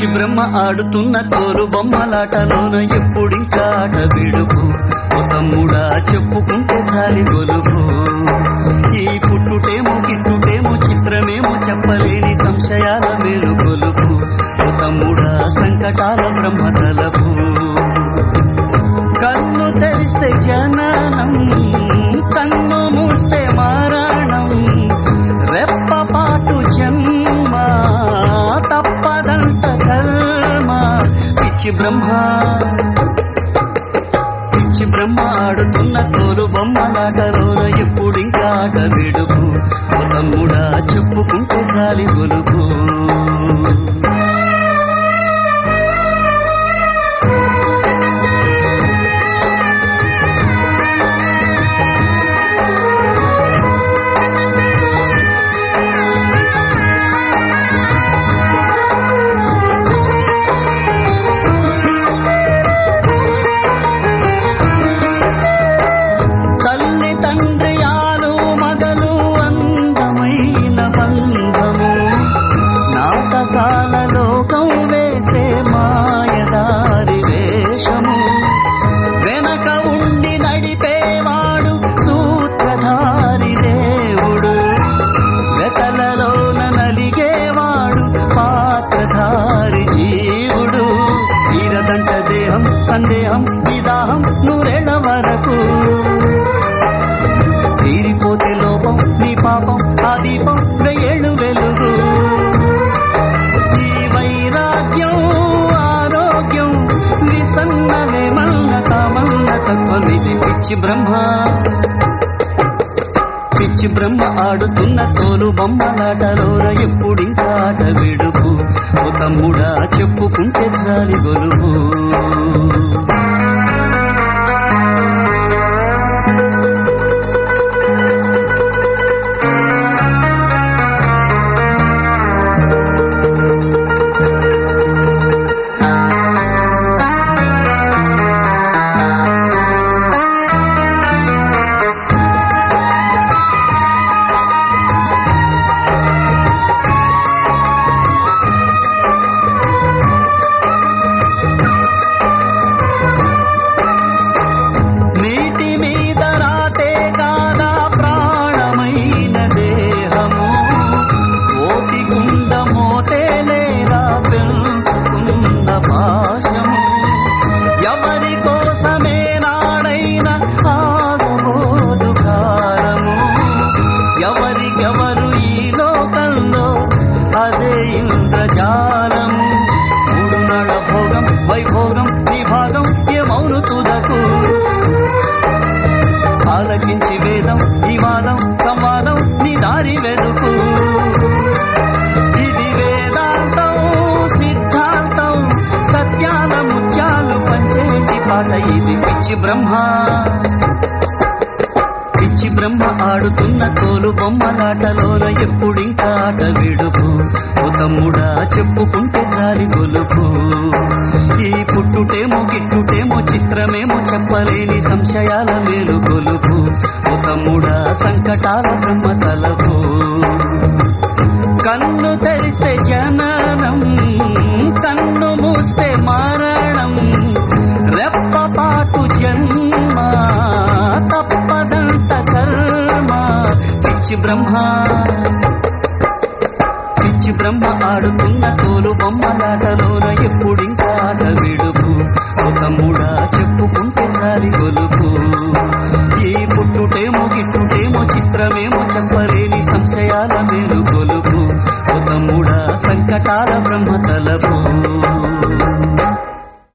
ఆడుతున్న తోలు బొమ్మలాటలోన ఎప్పుడింకా ఆట విడుపు? ఓ తమ్ముడా చెప్పుకుంటే చాలి గొలుపు. ఈ పుట్టుటేమో గిట్టుటేమో చిత్రమేమో చెప్పలేని సంశయాల మేలు గొలుపు. ఒక తమ్ముడా సంకటాల బ్రహ్మ తలపు. కన్ను తెరిస్తే జననం బ్రహ్మ. పిచ్చి బ్రహ్మ ఆడుతున్న తోలు ఎప్పుడు ఇంకా ఆట విడుపు. తమ్ముడా చెప్పుకుంటే చాలి గొలుపు పిచ్చి బ్రహ్మ. పిచ్చి బ్రహ్మ ఆడుతున్న తోలు బొమ్మలాటలోర ఎప్పుడింకా ఆట విడుపు? ఓ తమ్ముడా చెప్పుకుంటే చాలి గొలుపు. ఆట ఇది పిచ్చి బ్రహ్మ. పిచ్చి బ్రహ్మ ఆడుతున్న తోలు బొమ్మలాటలోన ఎప్పుడింకా ఆట విడుపు. ఓ తమ్ముడా చెప్పుకుంటే జారి గొలుపు. ఈ పుట్టుటేమో గిట్టుటేమో చిత్రమేమో చెప్పలేని సంశయాల మేలు గొలుపు. ఓ తమ్ముడా సంకటాల బ్రహ్మ తలపు. కన్ను తెరిస్తే జననం. బ్రహ్మ పిచ్చి బ్రహ్మ ఆడుతున్న తోలు బొమ్మలాటలోన ఎప్పుడింకా